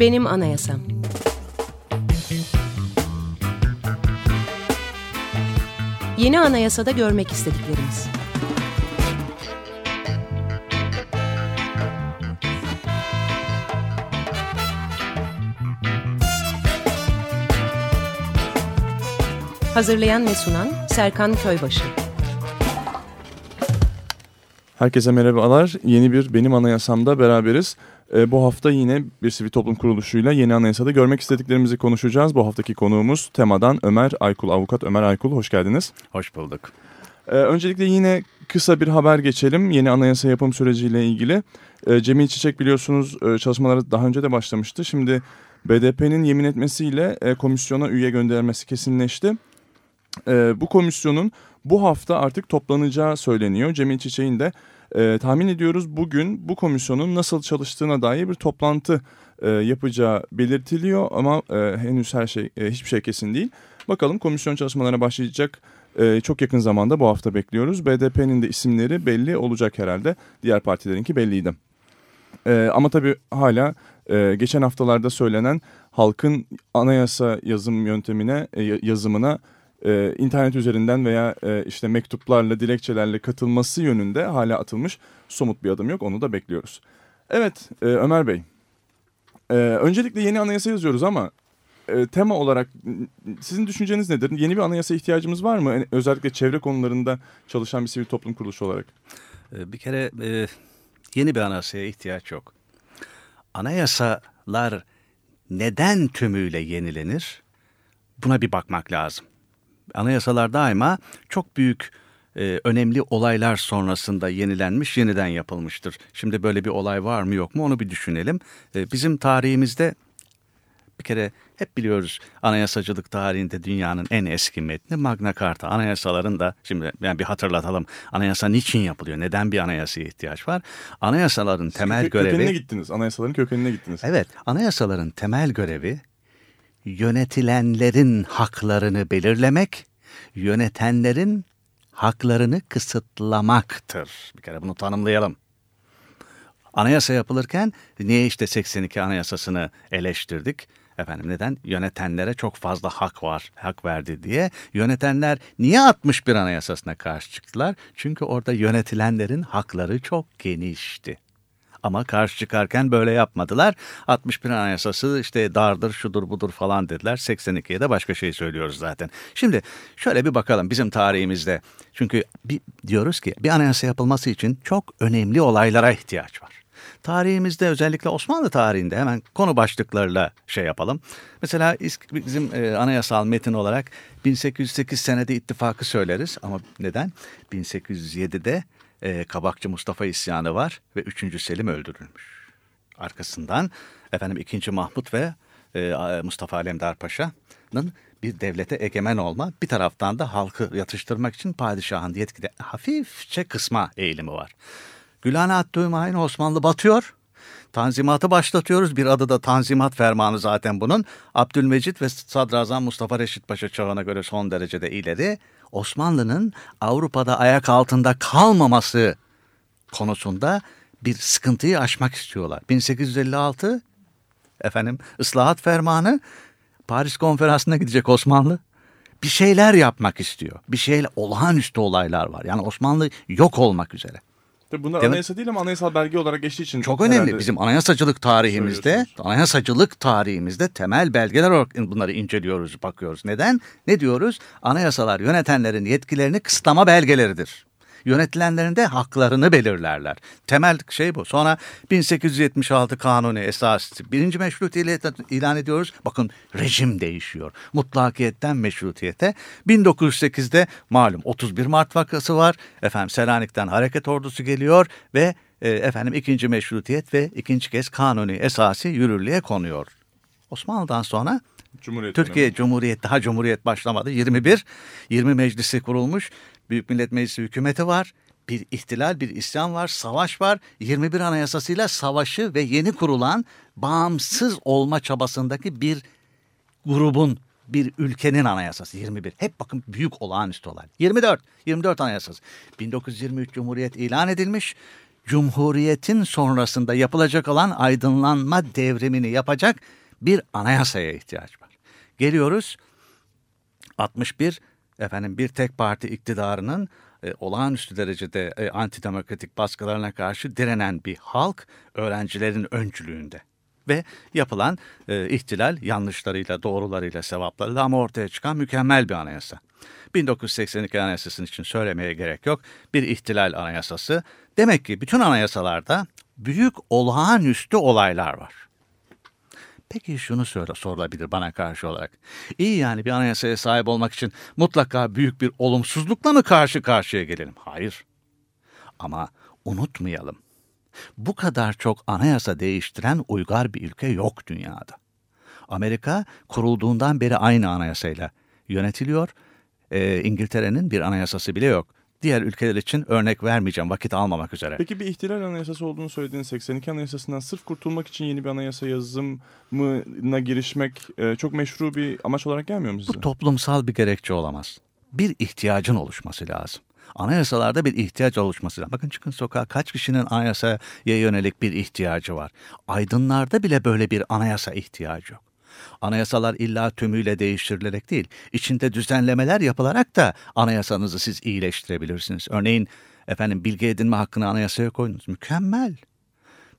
Benim Anayasam Yeni anayasada görmek istediklerimiz. Hazırlayan ve sunan Serkan Köybaşı. Herkese merhabalar. Yeni bir Benim Anayasam'da beraberiz. E, bu hafta yine bir sivil toplum kuruluşuyla yeni anayasada görmek istediklerimizi konuşacağız. Bu haftaki konuğumuz Tema'dan Ömer Aykul, avukat Ömer Aykul. Hoş geldiniz. Hoş bulduk. E, öncelikle yine kısa bir haber geçelim. Yeni anayasa yapım süreciyle ilgili. E, Cemil Çiçek biliyorsunuz e, çalışmaları daha önce de başlamıştı. Şimdi BDP'nin yemin etmesiyle e, komisyona üye göndermesi kesinleşti. E, bu komisyonun bu hafta artık toplanacağı söyleniyor. Cemil Çiçek'in de e, tahmin ediyoruz bugün bu komisyonun nasıl çalıştığına dair bir toplantı e, yapacağı belirtiliyor ama e, henüz her şey e, hiçbir şey kesin değil. Bakalım komisyon çalışmalarına başlayacak e, çok yakın zamanda bu hafta bekliyoruz. BDP'nin de isimleri belli olacak herhalde. Diğer partilerinki belliydi. E, ama tabii hala e, geçen haftalarda söylenen halkın anayasa yazım yöntemine, e, yazımına e, internet üzerinden veya e, işte mektuplarla, dilekçelerle katılması yönünde hala atılmış somut bir adım yok. Onu da bekliyoruz. Evet e, Ömer Bey, e, öncelikle yeni anayasa yazıyoruz ama e, tema olarak sizin düşünceniz nedir? Yeni bir anayasa ihtiyacımız var mı? Özellikle çevre konularında çalışan bir sivil toplum kuruluşu olarak. E, bir kere e, yeni bir anayasaya ihtiyaç yok. Anayasalar neden tümüyle yenilenir? Buna bir bakmak lazım anayasalar daima çok büyük e, önemli olaylar sonrasında yenilenmiş, yeniden yapılmıştır. Şimdi böyle bir olay var mı yok mu onu bir düşünelim. E, bizim tarihimizde bir kere hep biliyoruz anayasacılık tarihinde dünyanın en eski metni Magna Carta. Anayasaların da şimdi yani bir hatırlatalım. Anayasa niçin yapılıyor? Neden bir anayasaya ihtiyaç var? Anayasaların temel görevi... Kökenine gittiniz. Anayasaların kökenine gittiniz. Evet. Anayasaların temel görevi yönetilenlerin haklarını belirlemek, yönetenlerin haklarını kısıtlamaktır. Bir kere bunu tanımlayalım. Anayasa yapılırken niye işte 82 anayasasını eleştirdik? Efendim neden? Yönetenlere çok fazla hak var, hak verdi diye. Yönetenler niye 61 anayasasına karşı çıktılar? Çünkü orada yönetilenlerin hakları çok genişti. Ama karşı çıkarken böyle yapmadılar. 61 Anayasası işte dardır, şudur budur falan dediler. 82'ye de başka şey söylüyoruz zaten. Şimdi şöyle bir bakalım bizim tarihimizde. Çünkü bir, diyoruz ki bir anayasa yapılması için çok önemli olaylara ihtiyaç var. Tarihimizde özellikle Osmanlı tarihinde hemen konu başlıklarıyla şey yapalım. Mesela bizim e, anayasal metin olarak 1808 senede ittifakı söyleriz ama neden? 1807'de e, Kabakçı Mustafa isyanı var ve 3. Selim öldürülmüş. Arkasından efendim 2. Mahmut ve e, Mustafa Alemdar Paşa'nın bir devlete egemen olma, bir taraftan da halkı yatıştırmak için padişahın yetkide hafifçe kısma eğilimi var. Gülhane Abdülmahin Osmanlı batıyor. Tanzimatı başlatıyoruz. Bir adı da Tanzimat Fermanı zaten bunun. Abdülmecit ve Sadrazam Mustafa Reşit Paşa çağına göre son derecede ileri. Osmanlı'nın Avrupa'da ayak altında kalmaması konusunda bir sıkıntıyı aşmak istiyorlar. 1856 efendim ıslahat fermanı Paris konferansına gidecek Osmanlı. Bir şeyler yapmak istiyor. Bir şeyler olağanüstü olaylar var. Yani Osmanlı yok olmak üzere. Tabii bunlar değil anayasa değil ama anayasal belge olarak geçtiği için. Çok önemli. Bizim anayasacılık tarihimizde, anayasacılık tarihimizde temel belgeler olarak bunları inceliyoruz, bakıyoruz. Neden? Ne diyoruz? Anayasalar yönetenlerin yetkilerini kısıtlama belgeleridir yönetilenlerin de haklarını belirlerler. Temel şey bu. Sonra 1876 kanunu esası birinci meşrutiyet ilan ediyoruz. Bakın rejim değişiyor. Mutlakiyetten meşrutiyete. 1908'de malum 31 Mart vakası var. Efendim Selanik'ten hareket ordusu geliyor ve e, efendim ikinci meşrutiyet ve ikinci kez kanuni esası yürürlüğe konuyor. Osmanlı'dan sonra Cumhuriyet Türkiye dönemi. Cumhuriyet daha Cumhuriyet başlamadı. 21 20 meclisi kurulmuş. Büyük Millet Meclisi hükümeti var. Bir ihtilal, bir isyan var, savaş var. 21 Anayasasıyla savaşı ve yeni kurulan bağımsız olma çabasındaki bir grubun, bir ülkenin anayasası 21. Hep bakın büyük olağanüstü olay. 24, 24 Anayasası. 1923 Cumhuriyet ilan edilmiş. Cumhuriyetin sonrasında yapılacak olan aydınlanma devrimini yapacak bir anayasaya ihtiyaç var. Geliyoruz 61 efendim bir tek parti iktidarının e, olağanüstü derecede e, antidemokratik baskılarına karşı direnen bir halk öğrencilerin öncülüğünde ve yapılan e, ihtilal yanlışlarıyla, doğrularıyla, sevaplarıyla ama ortaya çıkan mükemmel bir anayasa. 1982 Anayasası'nın için söylemeye gerek yok. Bir ihtilal anayasası. Demek ki bütün anayasalarda büyük olağanüstü olaylar var. Peki şunu söyle, sorulabilir bana karşı olarak. İyi yani bir anayasaya sahip olmak için mutlaka büyük bir olumsuzlukla mı karşı karşıya gelelim? Hayır. Ama unutmayalım. Bu kadar çok anayasa değiştiren uygar bir ülke yok dünyada. Amerika kurulduğundan beri aynı anayasayla yönetiliyor. Ee, İngiltere'nin bir anayasası bile yok. Diğer ülkeler için örnek vermeyeceğim vakit almamak üzere. Peki bir ihtilal anayasası olduğunu söylediğiniz 82 anayasasından sırf kurtulmak için yeni bir anayasa yazımına girişmek e, çok meşru bir amaç olarak gelmiyor mu size? Bu toplumsal bir gerekçe olamaz. Bir ihtiyacın oluşması lazım. Anayasalarda bir ihtiyaç oluşması lazım. Bakın çıkın sokağa kaç kişinin anayasaya yönelik bir ihtiyacı var. Aydınlarda bile böyle bir anayasa ihtiyacı yok. Anayasalar illa tümüyle değiştirilerek değil, içinde düzenlemeler yapılarak da anayasanızı siz iyileştirebilirsiniz. Örneğin efendim bilgi edinme hakkını anayasaya koydunuz. Mükemmel.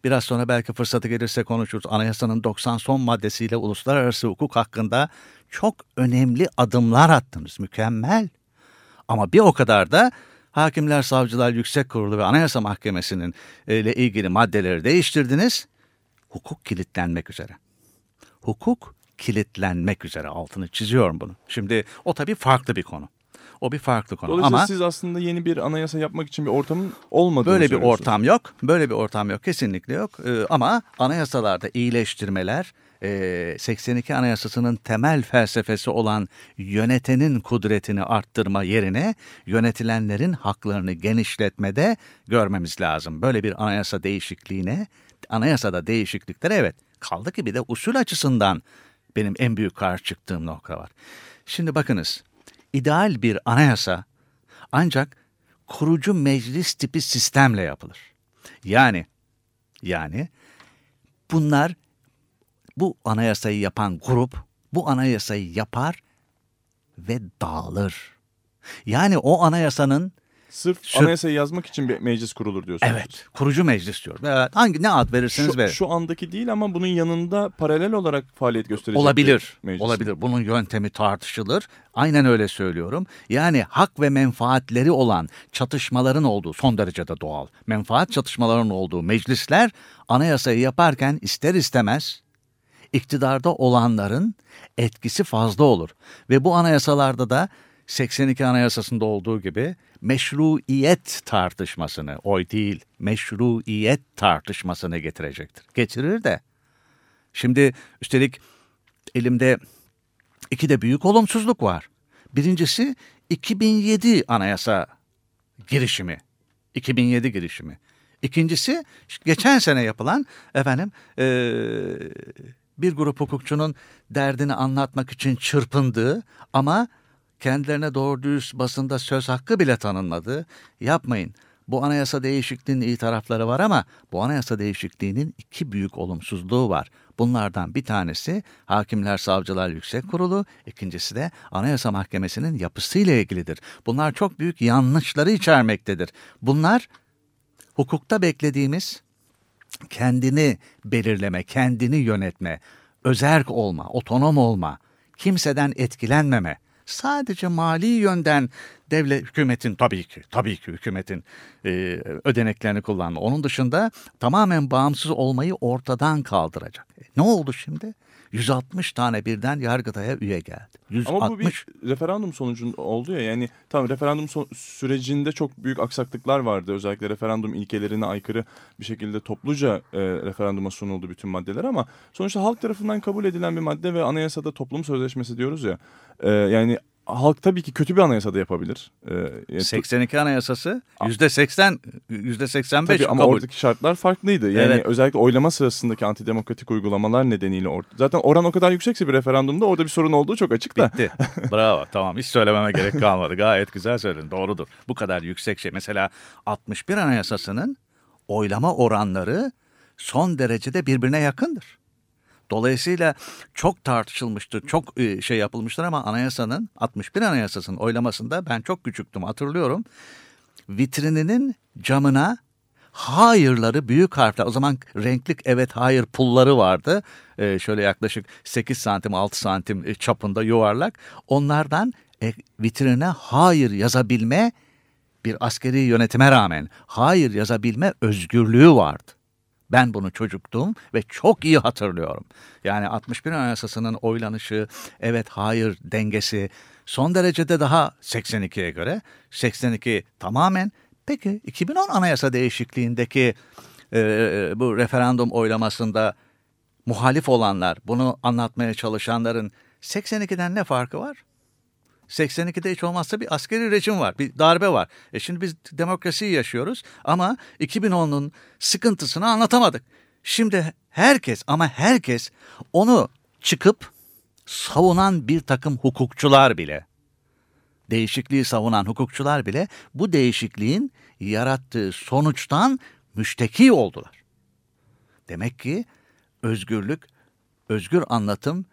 Biraz sonra belki fırsatı gelirse konuşuruz. Anayasanın 90 son maddesiyle uluslararası hukuk hakkında çok önemli adımlar attınız. Mükemmel. Ama bir o kadar da Hakimler Savcılar Yüksek Kurulu ve Anayasa Mahkemesi'nin ile ilgili maddeleri değiştirdiniz. Hukuk kilitlenmek üzere. Hukuk kilitlenmek üzere altını çiziyorum bunu. Şimdi o tabii farklı bir konu. O bir farklı konu. Dolayısıyla Ama siz aslında yeni bir anayasa yapmak için bir ortamın olmadığını böyle bir ortam yok. Böyle bir ortam yok. Kesinlikle yok. Ee, ama anayasalarda iyileştirmeler e, 82 Anayasası'nın temel felsefesi olan yönetenin kudretini arttırma yerine yönetilenlerin haklarını genişletmede görmemiz lazım. Böyle bir anayasa değişikliğine, anayasada değişikliklere evet kaldı ki bir de usul açısından benim en büyük karşı çıktığım nokta var. Şimdi bakınız, ideal bir anayasa ancak kurucu meclis tipi sistemle yapılır. Yani yani bunlar bu anayasayı yapan grup bu anayasayı yapar ve dağılır. Yani o anayasanın Sırf Şu- anayasayı yazmak için bir meclis kurulur diyorsunuz. evet kurucu meclis diyorum. Evet, hangi ne ad verirseniz verin. şu andaki değil ama bunun yanında paralel olarak faaliyet gösterecek Olabilir. bir meclis. Olabilir. Bunun yöntemi tartışılır. Aynen öyle söylüyorum. Yani hak ve menfaatleri olan çatışmaların olduğu son derecede doğal. Menfaat çatışmalarının olduğu meclisler anayasayı yaparken ister istemez iktidarda olanların etkisi fazla olur. Ve bu anayasalarda da 82 Anayasası'nda olduğu gibi meşruiyet tartışmasını, oy değil, meşruiyet tartışmasını getirecektir. Getirir de. Şimdi üstelik elimde iki de büyük olumsuzluk var. Birincisi 2007 anayasa girişimi. 2007 girişimi. İkincisi geçen sene yapılan efendim eee, bir grup hukukçunun derdini anlatmak için çırpındığı ama kendilerine doğru dürüst basında söz hakkı bile tanınmadı. Yapmayın. Bu anayasa değişikliğinin iyi tarafları var ama bu anayasa değişikliğinin iki büyük olumsuzluğu var. Bunlardan bir tanesi Hakimler Savcılar Yüksek Kurulu, ikincisi de Anayasa Mahkemesi'nin yapısıyla ilgilidir. Bunlar çok büyük yanlışları içermektedir. Bunlar hukukta beklediğimiz kendini belirleme, kendini yönetme, özerk olma, otonom olma, kimseden etkilenmeme, sadece mali yönden devlet hükümetin tabii ki tabii ki hükümetin e, ödeneklerini kullanma. Onun dışında tamamen bağımsız olmayı ortadan kaldıracak. E, ne oldu şimdi? 160 tane birden Yargıtay'a üye geldi. 160 Ama bu bir referandum sonucunda oldu ya yani tam referandum so- sürecinde çok büyük aksaklıklar vardı. Özellikle referandum ilkelerine aykırı bir şekilde topluca e, referanduma sunuldu bütün maddeler ama sonuçta halk tarafından kabul edilen bir madde ve anayasada toplum sözleşmesi diyoruz ya. E, yani halk tabii ki kötü bir anayasada yapabilir. E, yani 82 Anayasası %80 %85 Tabii ama kabul. oradaki şartlar farklıydı. Yani Evet. özellikle oylama sırasındaki antidemokratik uygulamalar nedeniyle or- zaten oran o kadar yüksekse bir referandumda orada bir sorun olduğu çok açık da. Bitti. Bravo. Tamam. Hiç söylememe gerek kalmadı. Gayet güzel söyledin. Doğrudur. Bu kadar yüksek şey. Mesela 61 Anayasası'nın oylama oranları son derecede birbirine yakındır. Dolayısıyla çok tartışılmıştır, çok e, şey yapılmıştır ama anayasanın 61 anayasasının oylamasında ben çok küçüktüm hatırlıyorum. Vitrininin camına hayırları büyük harfler o zaman renklik evet hayır pulları vardı. Ee, şöyle yaklaşık 8 santim 6 santim e, çapında yuvarlak. Onlardan e, vitrine hayır yazabilme bir askeri yönetime rağmen hayır yazabilme özgürlüğü vardı. Ben bunu çocuktum ve çok iyi hatırlıyorum. Yani 61 Anayasası'nın oylanışı, evet hayır dengesi son derecede daha 82'ye göre. 82 tamamen. Peki 2010 Anayasa değişikliğindeki e, bu referandum oylamasında muhalif olanlar, bunu anlatmaya çalışanların 82'den ne farkı var? 82'de hiç olmazsa bir askeri rejim var, bir darbe var. E şimdi biz demokrasiyi yaşıyoruz ama 2010'un sıkıntısını anlatamadık. Şimdi herkes ama herkes onu çıkıp savunan bir takım hukukçular bile, değişikliği savunan hukukçular bile bu değişikliğin yarattığı sonuçtan müşteki oldular. Demek ki özgürlük, özgür anlatım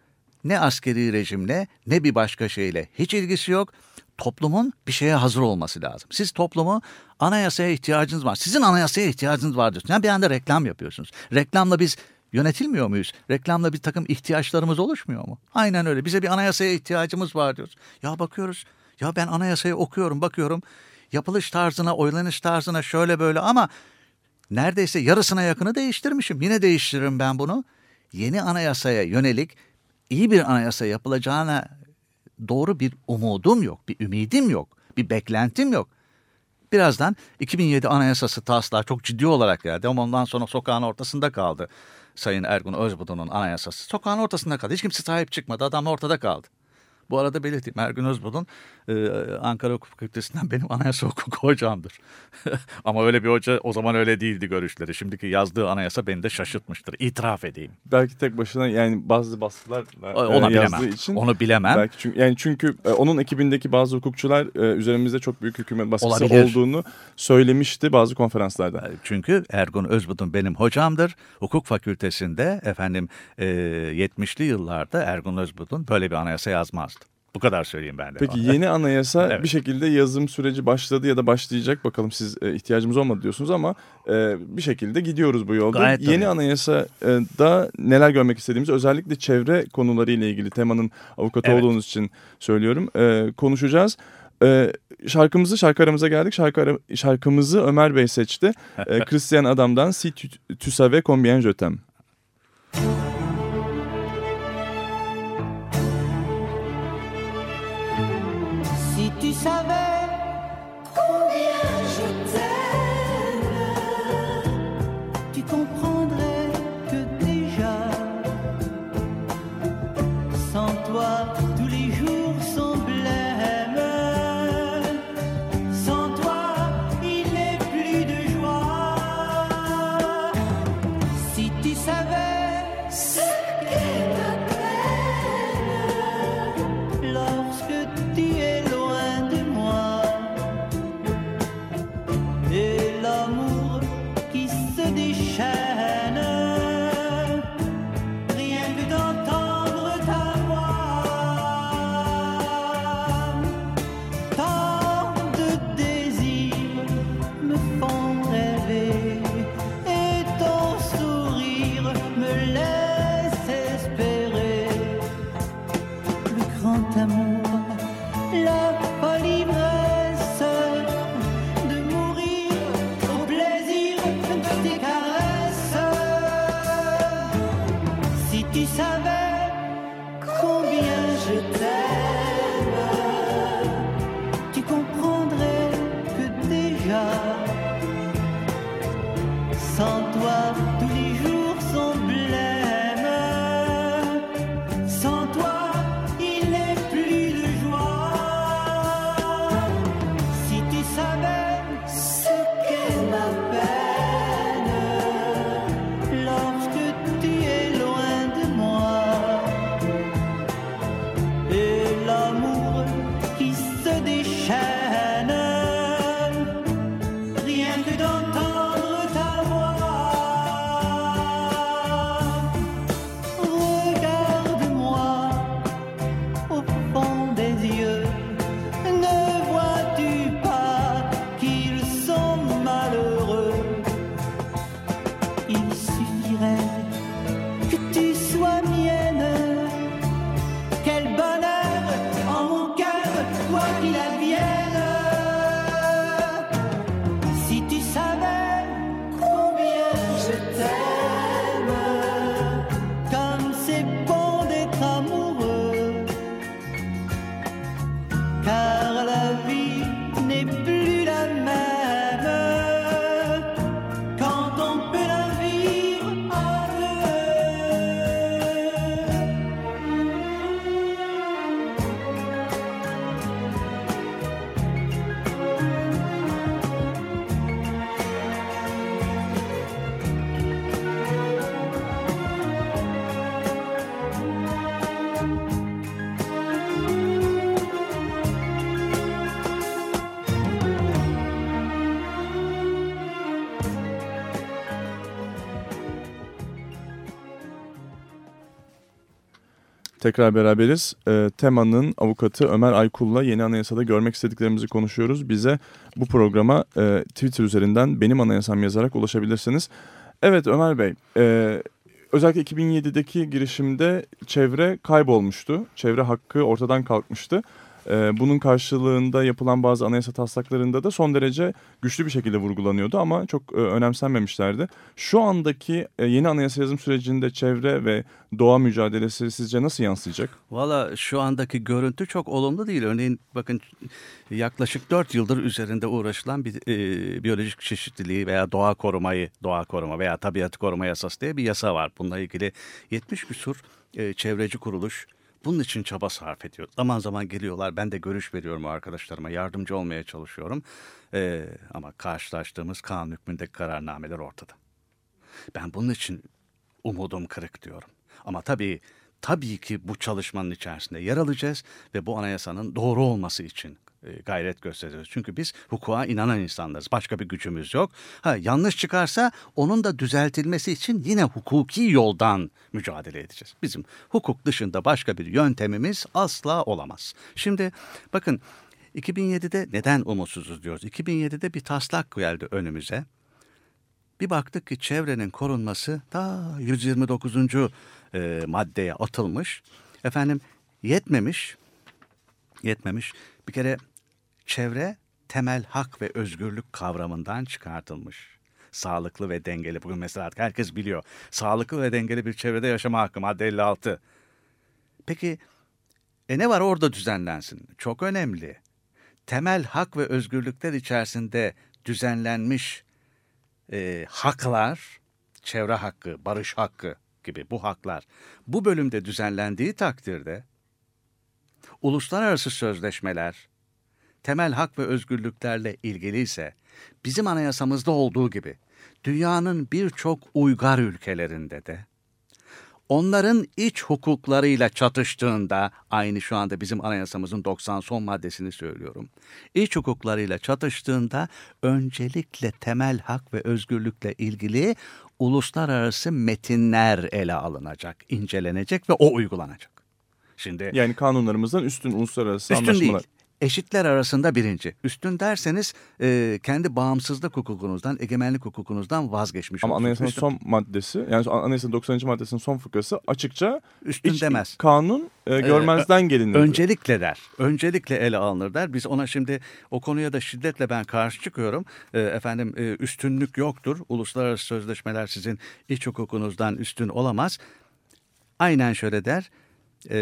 ne askeri rejimle ne bir başka şeyle hiç ilgisi yok. Toplumun bir şeye hazır olması lazım. Siz toplumu anayasaya ihtiyacınız var. Sizin anayasaya ihtiyacınız var diyorsunuz. Yani bir anda reklam yapıyorsunuz. Reklamla biz yönetilmiyor muyuz? Reklamla bir takım ihtiyaçlarımız oluşmuyor mu? Aynen öyle. Bize bir anayasaya ihtiyacımız var diyoruz. Ya bakıyoruz. Ya ben anayasayı okuyorum, bakıyorum. Yapılış tarzına, oylanış tarzına şöyle böyle ama neredeyse yarısına yakını değiştirmişim. Yine değiştiririm ben bunu. Yeni anayasaya yönelik iyi bir anayasa yapılacağına doğru bir umudum yok, bir ümidim yok, bir beklentim yok. Birazdan 2007 Anayasası taslağı çok ciddi olarak geldi ama ondan sonra sokağın ortasında kaldı. Sayın Ergun Özbudu'nun anayasası. Sokağın ortasında kaldı. Hiç kimse sahip çıkmadı. Adam ortada kaldı. Bu arada belirteyim Ergün Özbudun e, Ankara Hukuk Fakültesinden benim anayasa hukuku hocamdır. Ama öyle bir hoca o zaman öyle değildi görüşleri. Şimdiki yazdığı anayasa beni de şaşırtmıştır. İtiraf edeyim. Belki tek başına yani bazı baskılar Ona e, yazdığı bilemem. için. Onu bilemem. Belki çünkü, yani çünkü e, onun ekibindeki bazı hukukçular e, üzerimizde çok büyük hükümet baskısı Olabilir. olduğunu söylemişti bazı konferanslarda. E, çünkü Ergun Özbudun benim hocamdır. Hukuk fakültesinde efendim e, 70'li yıllarda Ergun Özbudun böyle bir anayasa yazmaz. Bu kadar söyleyeyim ben de. Peki yeni anayasa evet. bir şekilde yazım süreci başladı ya da başlayacak. Bakalım siz e, ihtiyacımız olmadı diyorsunuz ama e, bir şekilde gidiyoruz bu yolda. Gayet yeni tabii. anayasada neler görmek istediğimizi özellikle çevre konuları ile ilgili temanın avukatı evet. olduğunuz için söylüyorum. E, konuşacağız. E, şarkımızı şarkı aramıza geldik. Şarkı ara, şarkımızı Ömer Bey seçti. e, Christian Adam'dan Si tu, tu savais combien je t'aime. Tekrar beraberiz. Ee, Tema'nın avukatı Ömer Aykul'la yeni anayasada görmek istediklerimizi konuşuyoruz. Bize bu programa e, Twitter üzerinden benim anayasam yazarak ulaşabilirsiniz. Evet Ömer Bey, e, özellikle 2007'deki girişimde çevre kaybolmuştu. Çevre hakkı ortadan kalkmıştı. E, bunun karşılığında yapılan bazı anayasa taslaklarında da son derece güçlü bir şekilde vurgulanıyordu ama çok e, önemsenmemişlerdi. Şu andaki e, yeni anayasa yazım sürecinde çevre ve doğa mücadelesi sizce nasıl yansıyacak? Valla şu andaki görüntü çok olumlu değil. Örneğin bakın yaklaşık 4 yıldır üzerinde uğraşılan bir e, biyolojik çeşitliliği veya doğa korumayı, doğa koruma veya tabiatı koruma yasası diye bir yasa var. Bununla ilgili 70 küsur e, çevreci kuruluş bunun için çaba sarf ediyor. Zaman zaman geliyorlar ben de görüş veriyorum arkadaşlarıma yardımcı olmaya çalışıyorum. E, ama karşılaştığımız kanun hükmündeki kararnameler ortada. Ben bunun için umudum kırık diyorum. Ama tabii tabii ki bu çalışmanın içerisinde yer alacağız ve bu anayasanın doğru olması için gayret göstereceğiz. Çünkü biz hukuka inanan insanlarız. Başka bir gücümüz yok. Ha yanlış çıkarsa onun da düzeltilmesi için yine hukuki yoldan mücadele edeceğiz. Bizim hukuk dışında başka bir yöntemimiz asla olamaz. Şimdi bakın 2007'de neden umutsuzuz diyoruz? 2007'de bir taslak geldi önümüze. Bir baktık ki çevrenin korunması ta 129. e, maddeye atılmış. Efendim yetmemiş, yetmemiş. Bir kere çevre temel hak ve özgürlük kavramından çıkartılmış. Sağlıklı ve dengeli. Bugün mesela herkes biliyor. Sağlıklı ve dengeli bir çevrede yaşama hakkı madde 56. Peki e ne var orada düzenlensin? Çok önemli. Temel hak ve özgürlükler içerisinde düzenlenmiş e, haklar, çevre hakkı, barış hakkı gibi bu haklar bu bölümde düzenlendiği takdirde uluslararası sözleşmeler temel hak ve özgürlüklerle ilgili ise bizim anayasamızda olduğu gibi dünyanın birçok uygar ülkelerinde de onların iç hukuklarıyla çatıştığında aynı şu anda bizim anayasamızın 90 son maddesini söylüyorum. İç hukuklarıyla çatıştığında öncelikle temel hak ve özgürlükle ilgili uluslararası metinler ele alınacak, incelenecek ve o uygulanacak. Şimdi Yani kanunlarımızdan üstün uluslararası üstün anlaşmalar. değil. Eşitler arasında birinci. Üstün derseniz e, kendi bağımsızlık hukukunuzdan, egemenlik hukukunuzdan vazgeçmiş Ama olursunuz. anayasanın son maddesi yani anayasanın 90. maddesinin son fıkrası açıkça Üstün iç- demez. kanun e, görmezden gelinir. Öncelikle der. Öncelikle ele alınır der. Biz ona şimdi o konuya da şiddetle ben karşı çıkıyorum. E, efendim e, üstünlük yoktur. Uluslararası sözleşmeler sizin iç hukukunuzdan üstün olamaz. Aynen şöyle der. E,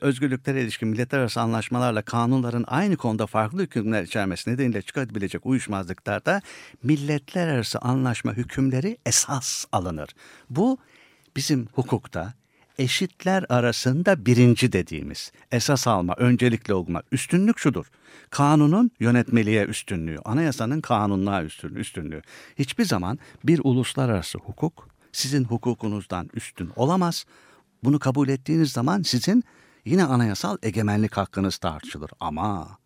özgürlüklere ilişkin milletler arası anlaşmalarla kanunların aynı konuda farklı hükümler içermesi nedeniyle çıkabilecek uyuşmazlıklarda milletler arası anlaşma hükümleri esas alınır. Bu bizim hukukta eşitler arasında birinci dediğimiz esas alma, öncelikle olma, üstünlük şudur. Kanunun yönetmeliğe üstünlüğü, anayasanın kanunluğa üstün- üstünlüğü. Hiçbir zaman bir uluslararası hukuk sizin hukukunuzdan üstün olamaz. Bunu kabul ettiğiniz zaman sizin yine anayasal egemenlik hakkınız tartışılır. Ama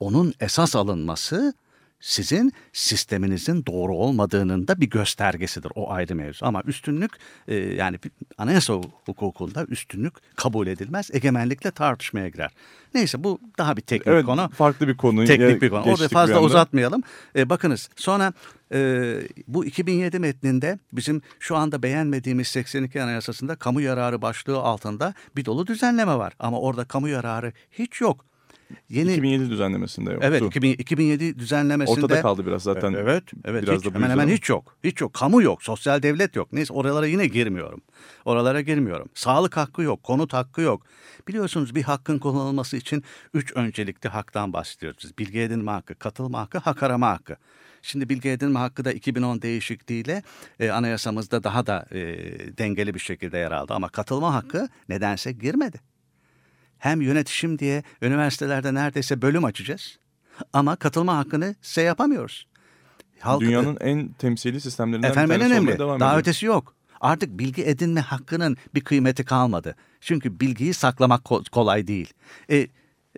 onun esas alınması sizin sisteminizin doğru olmadığının da bir göstergesidir. O ayrı mevzu. Ama üstünlük e, yani anayasa hukukunda üstünlük kabul edilmez. Egemenlikle tartışmaya girer. Neyse bu daha bir teknik Evet konu. farklı bir konu. Teknik bir konu. Orada bir fazla anda. uzatmayalım. E, bakınız sonra e, bu 2007 metninde bizim şu anda beğenmediğimiz 82 Anayasası'nda kamu yararı başlığı altında bir dolu düzenleme var. Ama orada kamu yararı hiç yok. Yeni 2007 düzenlemesinde yoktu. Evet 2000, 2007 düzenlemesinde. Ortada kaldı biraz zaten. Evet, evet Biraz hiç, da hemen hemen hiç yok. Hiç yok. Kamu yok, sosyal devlet yok. Neyse oralara yine girmiyorum. Oralara girmiyorum. Sağlık hakkı yok, konut hakkı yok. Biliyorsunuz bir hakkın kullanılması için üç öncelikli haktan bahsediyoruz. Bilgi edinme hakkı, katılma hakkı, hak arama hakkı. Şimdi bilgi edinme hakkı da 2010 değişikliğiyle e, anayasamızda daha da e, dengeli bir şekilde yer aldı. Ama katılma hakkı nedense girmedi hem yönetişim diye üniversitelerde neredeyse bölüm açacağız. Ama katılma hakkını size yapamıyoruz. Halk, Dünyanın en temsili sistemlerinden efendim bir en tanesi önemli. olmaya devam Daha ediyor. ötesi yok. Artık bilgi edinme hakkının bir kıymeti kalmadı. Çünkü bilgiyi saklamak ko- kolay değil. E,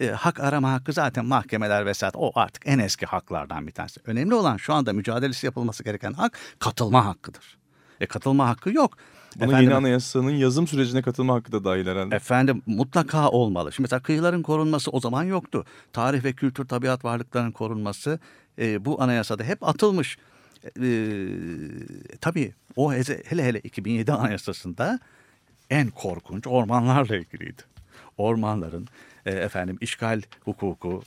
e, hak arama hakkı zaten mahkemeler vesaire o artık en eski haklardan bir tanesi. Önemli olan şu anda mücadelesi yapılması gereken hak katılma hakkıdır. E katılma hakkı yok. Buna Efendim- yeni anayasanın yazım sürecine katılma hakkı da dahil herhalde. Efendim mutlaka olmalı. Şimdi mesela kıyıların korunması o zaman yoktu. Tarih ve kültür tabiat varlıklarının korunması e, bu anayasada hep atılmış. E, tabii o hele hele hele 2007 anayasasında en korkunç ormanlarla ilgiliydi. Ormanların e, efendim işgal hukuku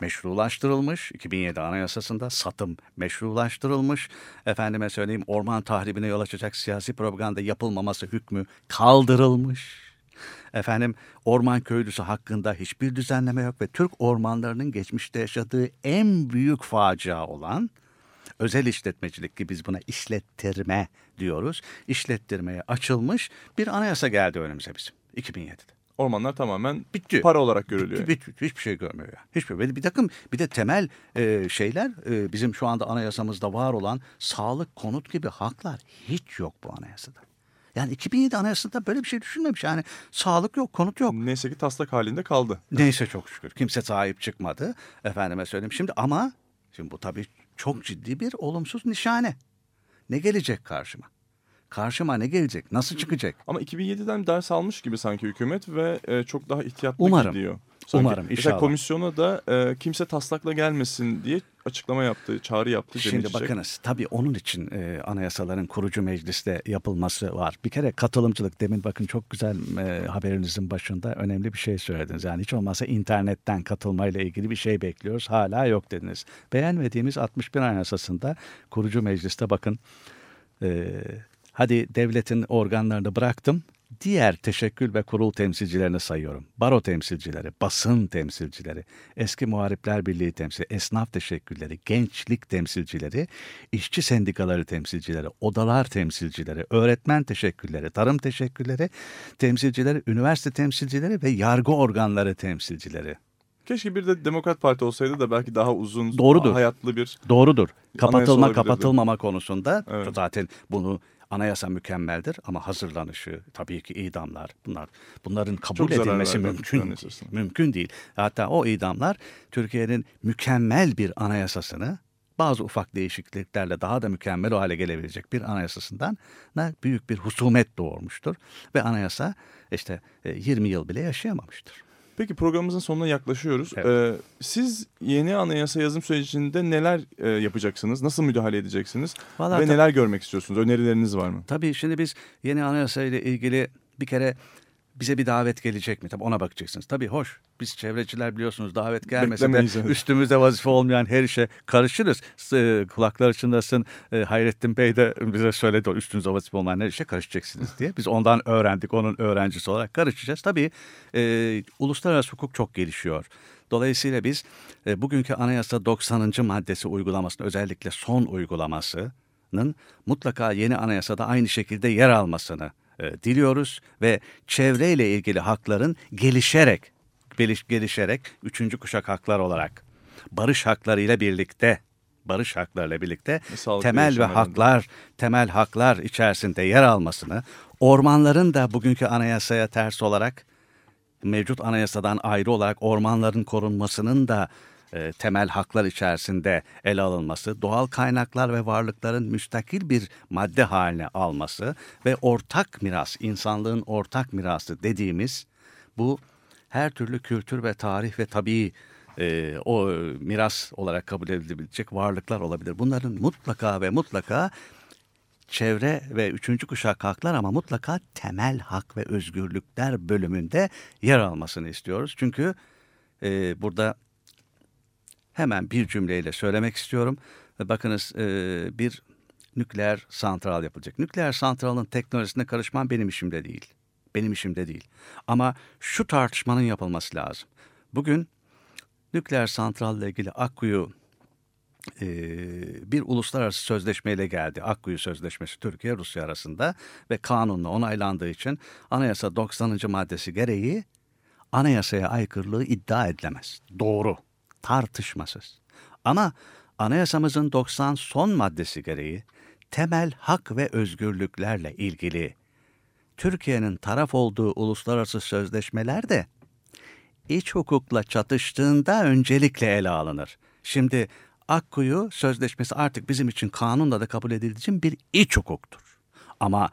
meşrulaştırılmış. 2007 Anayasası'nda satım meşrulaştırılmış. Efendime söyleyeyim orman tahribine yol açacak siyasi propaganda yapılmaması hükmü kaldırılmış. Efendim orman köylüsü hakkında hiçbir düzenleme yok ve Türk ormanlarının geçmişte yaşadığı en büyük facia olan özel işletmecilik ki biz buna işlettirme diyoruz. İşlettirmeye açılmış bir anayasa geldi önümüze bizim 2007'de. Ormanlar tamamen Bitti. para olarak görülüyor. Hiç, hiç- hiçbir şey görmüyor ya. Hiçbir bir, bir takım bir de temel e, şeyler e, bizim şu anda anayasamızda var olan sağlık, konut gibi haklar hiç yok bu anayasada. Yani 2007 anayasasında böyle bir şey düşünmemiş. Yani sağlık yok, konut yok. Neyse ki taslak halinde kaldı. Neyse çok şükür. Kimse sahip çıkmadı. Efendime söyleyeyim. Şimdi ama şimdi bu tabii çok ciddi bir olumsuz nişane. Ne gelecek karşıma? Karşıma ne gelecek? Nasıl çıkacak? Ama 2007'den ders almış gibi sanki hükümet ve e, çok daha ihtiyatlı Umarım. gidiyor. Sanki. Umarım, Mesela inşallah. komisyona da e, kimse taslakla gelmesin diye açıklama yaptı, çağrı yaptı. Cemil Şimdi Çiçek. bakınız tabii onun için e, anayasaların kurucu mecliste yapılması var. Bir kere katılımcılık demin bakın çok güzel e, haberinizin başında önemli bir şey söylediniz. Yani hiç olmazsa internetten katılmayla ilgili bir şey bekliyoruz. Hala yok dediniz. Beğenmediğimiz 61 anayasasında kurucu mecliste bakın e, hadi devletin organlarını bıraktım. Diğer teşekkül ve kurul temsilcilerini sayıyorum. Baro temsilcileri, basın temsilcileri, eski muharipler birliği temsilcileri, esnaf teşekkülleri, gençlik temsilcileri, işçi sendikaları temsilcileri, odalar temsilcileri, öğretmen teşekkülleri, tarım teşekkülleri, temsilcileri, üniversite temsilcileri ve yargı organları temsilcileri. Keşke bir de Demokrat Parti olsaydı da belki daha uzun, Doğrudur. hayatlı bir Doğrudur. Kapatılma kapatılmama konusunda Evet. zaten bunu anayasa mükemmeldir ama hazırlanışı tabii ki idamlar bunlar bunların kabul Çok edilmesi mümkün değil. Mümkün değil. Hatta o idamlar Türkiye'nin mükemmel bir anayasasını bazı ufak değişikliklerle daha da mükemmel o hale gelebilecek bir anayasasından da büyük bir husumet doğurmuştur ve anayasa işte e, 20 yıl bile yaşayamamıştır. Peki programımızın sonuna yaklaşıyoruz. Evet. Ee, siz yeni anayasa yazım sürecinde neler e, yapacaksınız? Nasıl müdahale edeceksiniz? Vallahi Ve neler görmek istiyorsunuz? Önerileriniz var mı? Tabii şimdi biz yeni anayasa ile ilgili bir kere bize bir davet gelecek mi? Tabii ona bakacaksınız. Tabii hoş. Biz çevreciler biliyorsunuz davet gelmese de üstümüzde vazife olmayan her işe karışırız. S- Kulaklar içindesin. E, Hayrettin Bey de bize söyledi üstünüzde vazife olmayan her işe karışacaksınız diye. Biz ondan öğrendik. Onun öğrencisi olarak karışacağız. Tabii e, uluslararası hukuk çok gelişiyor. Dolayısıyla biz e, bugünkü anayasa 90. maddesi uygulamasını özellikle son uygulamasının mutlaka yeni anayasada aynı şekilde yer almasını e, diliyoruz ve çevreyle ilgili hakların gelişerek geliş, gelişerek üçüncü kuşak haklar olarak barış haklarıyla birlikte barış haklarıyla birlikte Ve sağlıklı temel ve haklar temel haklar içerisinde yer almasını ormanların da bugünkü anayasaya ters olarak mevcut anayasadan ayrı olarak ormanların korunmasının da e, temel haklar içerisinde ele alınması, doğal kaynaklar ve varlıkların müstakil bir madde haline alması ve ortak miras, insanlığın ortak mirası dediğimiz bu her türlü kültür ve tarih ve tabii e, o miras olarak kabul edilebilecek varlıklar olabilir. Bunların mutlaka ve mutlaka çevre ve üçüncü kuşak haklar ama mutlaka temel hak ve özgürlükler bölümünde yer almasını istiyoruz. Çünkü e, burada hemen bir cümleyle söylemek istiyorum. Bakınız e, bir nükleer santral yapılacak. Nükleer santralın teknolojisine karışmam benim işimde değil. Benim işimde değil. Ama şu tartışmanın yapılması lazım. Bugün nükleer santralle ilgili Akkuyu e, bir uluslararası sözleşmeyle geldi. Akkuyu Sözleşmesi Türkiye-Rusya arasında ve kanunla onaylandığı için anayasa 90. maddesi gereği anayasaya aykırılığı iddia edilemez. Doğru, tartışmasız. Ama anayasamızın 90 son maddesi gereği temel hak ve özgürlüklerle ilgili Türkiye'nin taraf olduğu uluslararası sözleşmeler de iç hukukla çatıştığında öncelikle ele alınır. Şimdi Akkuyu Sözleşmesi artık bizim için kanunla da kabul edildiği için bir iç hukuktur. Ama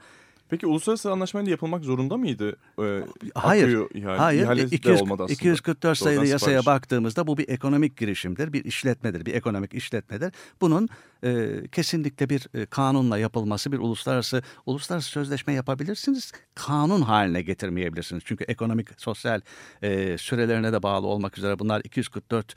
Peki uluslararası anlaşmayla yapılmak zorunda mıydı? Ee, Hayır, ihale, hayır. ihalesi de 200, olmadı aslında. 244 sayılı Doğrudan yasaya sipariş. baktığımızda bu bir ekonomik girişimdir, bir işletmedir, bir ekonomik işletmedir. Bunun e, kesinlikle bir e, kanunla yapılması, bir uluslararası uluslararası sözleşme yapabilirsiniz, kanun haline getirmeyebilirsiniz. Çünkü ekonomik, sosyal e, sürelerine de bağlı olmak üzere bunlar 244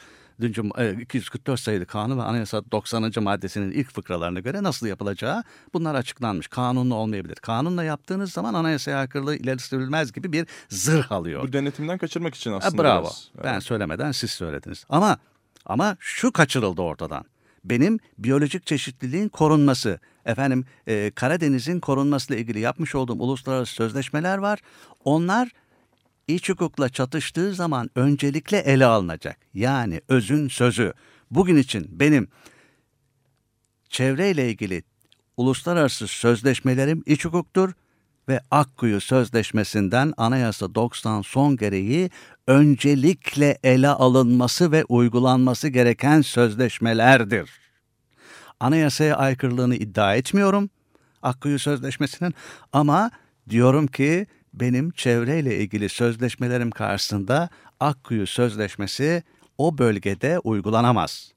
e, 244 sayılı kanun ve anayasa 90. maddesinin ilk fıkralarına göre nasıl yapılacağı bunlar açıklanmış. Kanunlu olmayabilir. Kanunla yaptığınız zaman anayasaya aykırılığı ileri sürülmez gibi bir zırh alıyor. Bu denetimden kaçırmak için Ha, aslında. bravo. biraz. Evet. Ben söylemeden siz söylediniz. Ama ama şu kaçırıldı ortadan. Benim biyolojik çeşitliliğin korunması, efendim e, Karadeniz'in korunmasıyla ilgili yapmış olduğum uluslararası sözleşmeler var. Onlar iç hukukla çatıştığı zaman öncelikle ele alınacak. Yani özün sözü. Bugün için benim çevreyle ilgili uluslararası sözleşmelerim iç hukuktur ve Akkuyu Sözleşmesi'nden Anayasa 90 son gereği öncelikle ele alınması ve uygulanması gereken sözleşmelerdir. Anayasaya aykırılığını iddia etmiyorum Akkuyu Sözleşmesi'nin ama diyorum ki benim çevreyle ilgili sözleşmelerim karşısında Akkuyu Sözleşmesi o bölgede uygulanamaz.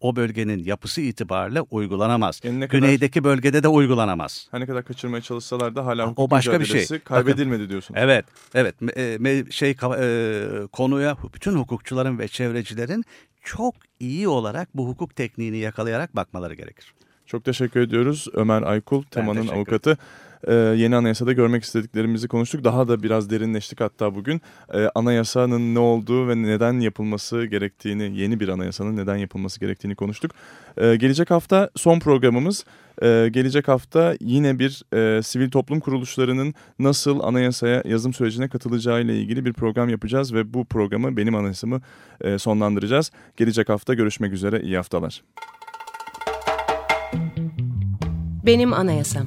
O bölgenin yapısı itibariyle uygulanamaz. Yani ne kadar- Güneydeki bölgede de uygulanamaz. Her ne kadar kaçırmaya çalışsalar da hala O başka bir şey. kaybedilmedi diyorsun. Evet, evet. E, şey e, konuya bütün hukukçuların ve çevrecilerin çok iyi olarak bu hukuk tekniğini yakalayarak bakmaları gerekir. Çok teşekkür ediyoruz Ömer Aykul, Tema'nın avukatı. Ee, yeni anayasada görmek istediklerimizi konuştuk. Daha da biraz derinleştik hatta bugün. Ee, anayasanın ne olduğu ve neden yapılması gerektiğini, yeni bir anayasanın neden yapılması gerektiğini konuştuk. Ee, gelecek hafta son programımız. Ee, gelecek hafta yine bir e, sivil toplum kuruluşlarının nasıl anayasaya yazım sürecine katılacağı ile ilgili bir program yapacağız ve bu programı benim anayasamı e, sonlandıracağız. Gelecek hafta görüşmek üzere. İyi haftalar. Benim Anayasam